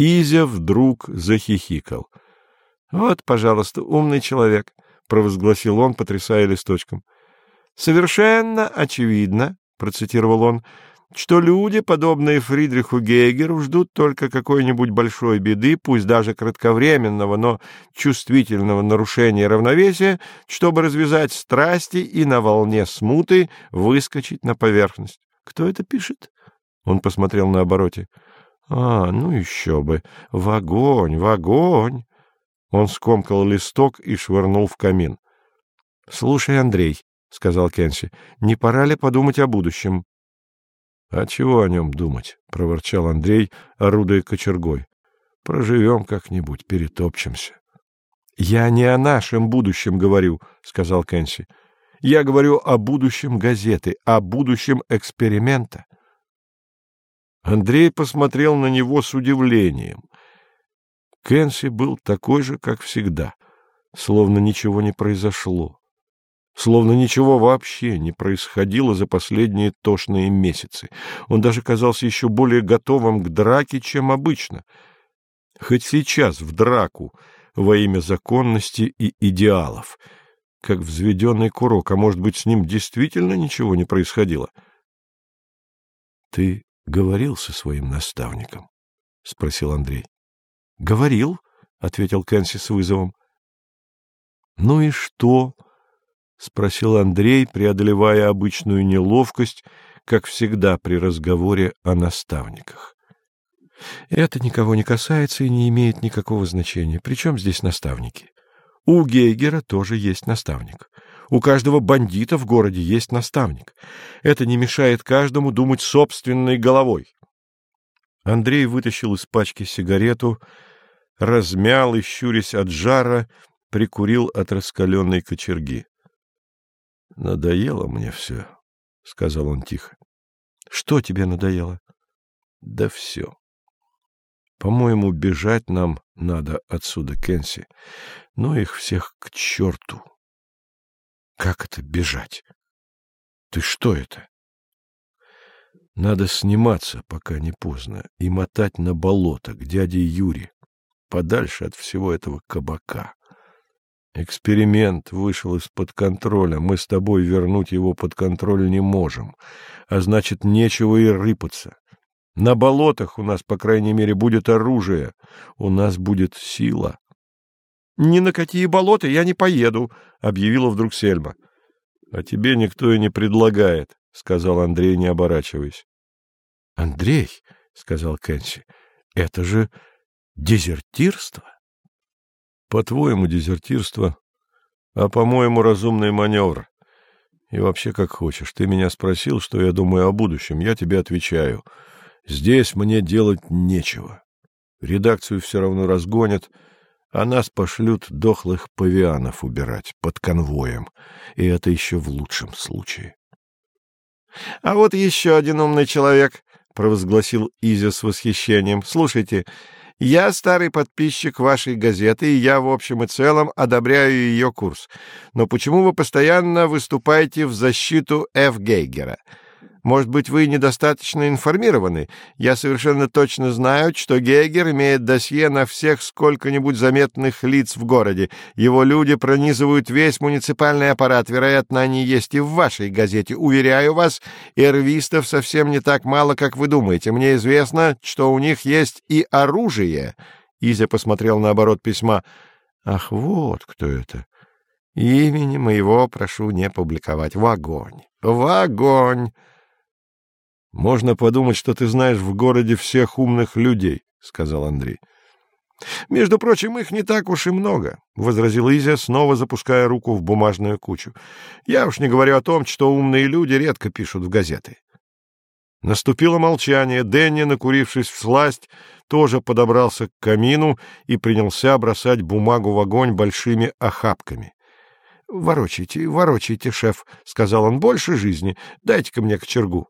Изя вдруг захихикал. — Вот, пожалуйста, умный человек, — провозгласил он, потрясая листочком. — Совершенно очевидно, — процитировал он, — что люди, подобные Фридриху Гейгеру, ждут только какой-нибудь большой беды, пусть даже кратковременного, но чувствительного нарушения равновесия, чтобы развязать страсти и на волне смуты выскочить на поверхность. Кто это пишет? Он посмотрел на обороте. А, ну еще бы. В огонь, в огонь. Он скомкал листок и швырнул в камин. — Слушай, Андрей, — сказал Кенси, — не пора ли подумать о будущем? — А чего о нем думать? — проворчал Андрей, орудуя кочергой. — Проживем как-нибудь, перетопчемся. — Я не о нашем будущем говорю, — сказал Кенси. — Я говорю о будущем газеты, о будущем эксперимента. Андрей посмотрел на него с удивлением. Кенси был такой же, как всегда, словно ничего не произошло словно ничего вообще не происходило за последние тошные месяцы. Он даже казался еще более готовым к драке, чем обычно. Хоть сейчас в драку во имя законности и идеалов, как взведенный курок, а может быть, с ним действительно ничего не происходило. — Ты говорил со своим наставником? — спросил Андрей. — Говорил, — ответил Кэнси с вызовом. — Ну и что? —— спросил Андрей, преодолевая обычную неловкость, как всегда при разговоре о наставниках. — Это никого не касается и не имеет никакого значения. Причем здесь наставники? У Гейгера тоже есть наставник. У каждого бандита в городе есть наставник. Это не мешает каждому думать собственной головой. Андрей вытащил из пачки сигарету, размял и, щурясь от жара, прикурил от раскаленной кочерги. — Надоело мне все, — сказал он тихо. — Что тебе надоело? — Да все. По-моему, бежать нам надо отсюда, Кенси. Ну, их всех к черту. — Как это бежать? Ты что это? Надо сниматься, пока не поздно, и мотать на болото к дяде Юре, подальше от всего этого кабака. Эксперимент вышел из-под контроля. Мы с тобой вернуть его под контроль не можем. А значит, нечего и рыпаться. На болотах у нас, по крайней мере, будет оружие. У нас будет сила. — Ни на какие болота я не поеду, — объявила вдруг Сельма. — А тебе никто и не предлагает, — сказал Андрей, не оборачиваясь. — Андрей, — сказал Кэнси, — это же дезертирство. По-твоему, дезертирство, а по-моему, разумный маневр. И вообще, как хочешь. Ты меня спросил, что я думаю о будущем. Я тебе отвечаю. Здесь мне делать нечего. Редакцию все равно разгонят, а нас пошлют дохлых павианов убирать под конвоем. И это еще в лучшем случае. — А вот еще один умный человек, — провозгласил Изя с восхищением. — Слушайте, я старый подписчик вашей газеты, и я в общем и целом одобряю ее курс. Но почему вы постоянно выступаете в защиту Ф. Гейгера? Может быть, вы недостаточно информированы? Я совершенно точно знаю, что Гейгер имеет досье на всех сколько-нибудь заметных лиц в городе. Его люди пронизывают весь муниципальный аппарат. Вероятно, они есть и в вашей газете. Уверяю вас, эрвистов совсем не так мало, как вы думаете. Мне известно, что у них есть и оружие. Изя посмотрел на оборот письма. Ах, вот кто это. Имени моего прошу не публиковать. В огонь! В огонь! — Можно подумать, что ты знаешь в городе всех умных людей, — сказал Андрей. — Между прочим, их не так уж и много, — возразил Изя, снова запуская руку в бумажную кучу. — Я уж не говорю о том, что умные люди редко пишут в газеты. Наступило молчание. Дэнни, накурившись в сласть, тоже подобрался к камину и принялся бросать бумагу в огонь большими охапками. — Ворочайте, ворочайте, шеф, — сказал он, — больше жизни. Дайте-ка мне кочергу.